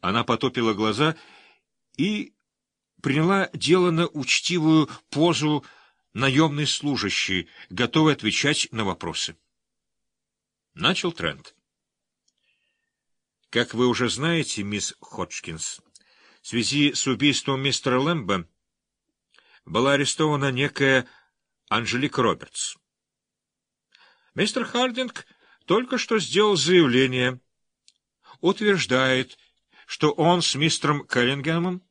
Она потопила глаза и приняла делано учтивую позу наемной служащей, готовой отвечать на вопросы. Начал тренд. Как вы уже знаете, мисс Ходжкинс, в связи с убийством мистера Лэмбо была арестована некая Анжелика Робертс. Мистер Хардинг только что сделал заявление, утверждает, что он с мистером Келлингемом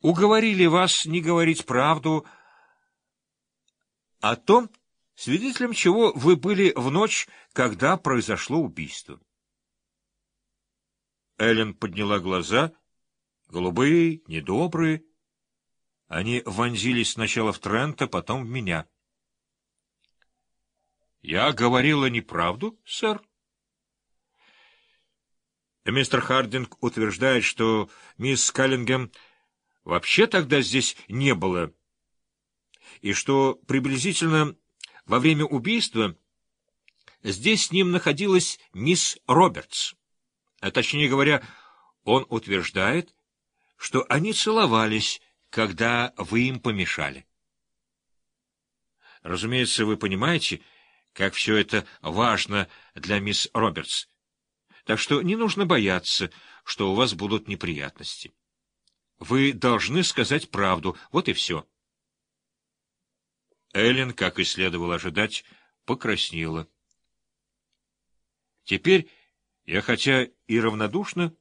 уговорили вас не говорить правду о том, свидетелем чего вы были в ночь, когда произошло убийство. Эллен подняла глаза, голубые, недобрые. Они вонзились сначала в Трента, потом в меня. — Я говорила неправду, сэр? Мистер Хардинг утверждает, что мисс Каллингем вообще тогда здесь не было, и что приблизительно во время убийства здесь с ним находилась мисс Робертс. А точнее говоря, он утверждает, что они целовались, когда вы им помешали. Разумеется, вы понимаете, как все это важно для мисс Робертс, так что не нужно бояться, что у вас будут неприятности. Вы должны сказать правду, вот и все. Эллен, как и следовало ожидать, покраснела. Теперь я, хотя и равнодушно,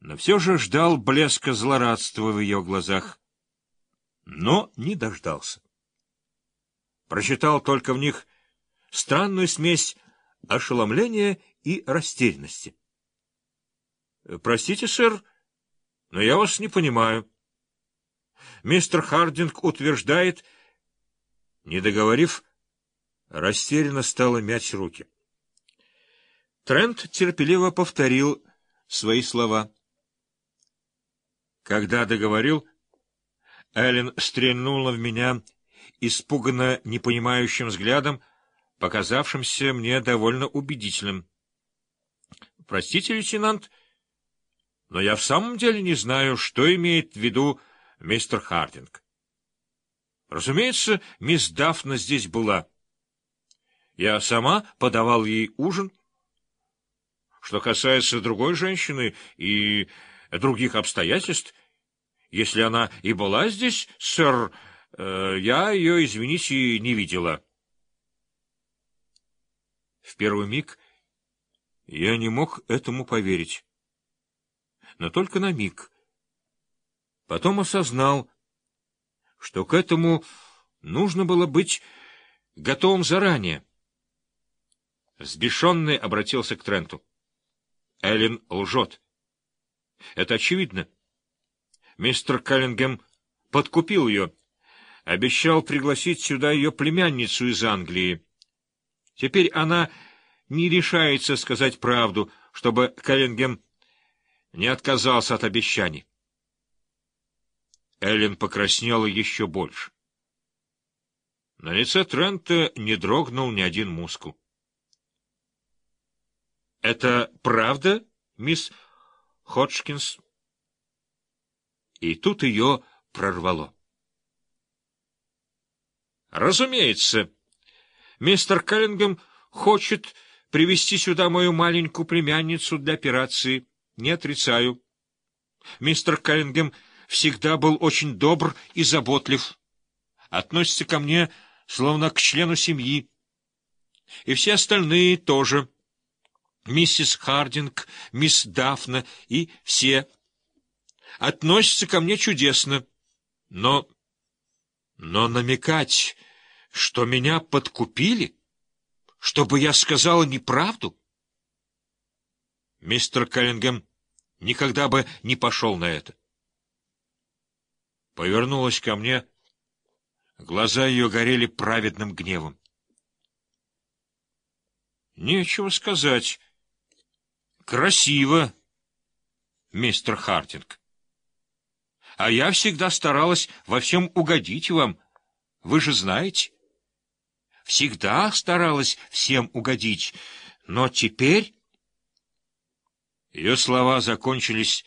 но все же ждал блеска злорадства в ее глазах, но не дождался. Прочитал только в них странную смесь ошеломления и растерянности. — Простите, сэр, но я вас не понимаю. Мистер Хардинг утверждает... Не договорив, растерянно стала мять руки. Трент терпеливо повторил свои слова. Когда договорил, Эллен стрельнула в меня испуганно непонимающим взглядом, показавшимся мне довольно убедительным. — Простите, лейтенант, но я в самом деле не знаю, что имеет в виду мистер Хардинг. Разумеется, мисс Дафна здесь была. Я сама подавал ей ужин. Что касается другой женщины и других обстоятельств, если она и была здесь, сэр, э, я ее, извините, не видела. В первый миг я не мог этому поверить. Но только на миг. Потом осознал, что к этому нужно было быть готовым заранее. Сбешенный обратился к Тренту. Эллен лжет. Это очевидно. Мистер Каллингем подкупил ее, обещал пригласить сюда ее племянницу из Англии. Теперь она не решается сказать правду, чтобы Каллингем не отказался от обещаний. Эллен покраснела еще больше. На лице Трента не дрогнул ни один мускул. — Это правда, мисс Ходжкинс? И тут ее прорвало. — Разумеется. Мистер Келлингем хочет привести сюда мою маленькую племянницу для операции. Не отрицаю. Мистер Келлингем всегда был очень добр и заботлив. Относится ко мне словно к члену семьи. И все остальные тоже. Миссис Хардинг, мисс Дафна и все. Относятся ко мне чудесно. Но... Но намекать, что меня подкупили, чтобы я сказала неправду... Мистер Келлингем никогда бы не пошел на это повернулась ко мне. Глаза ее горели праведным гневом. Нечего сказать. Красиво, мистер Хартинг. А я всегда старалась во всем угодить вам. Вы же знаете. Всегда старалась всем угодить. Но теперь... Ее слова закончились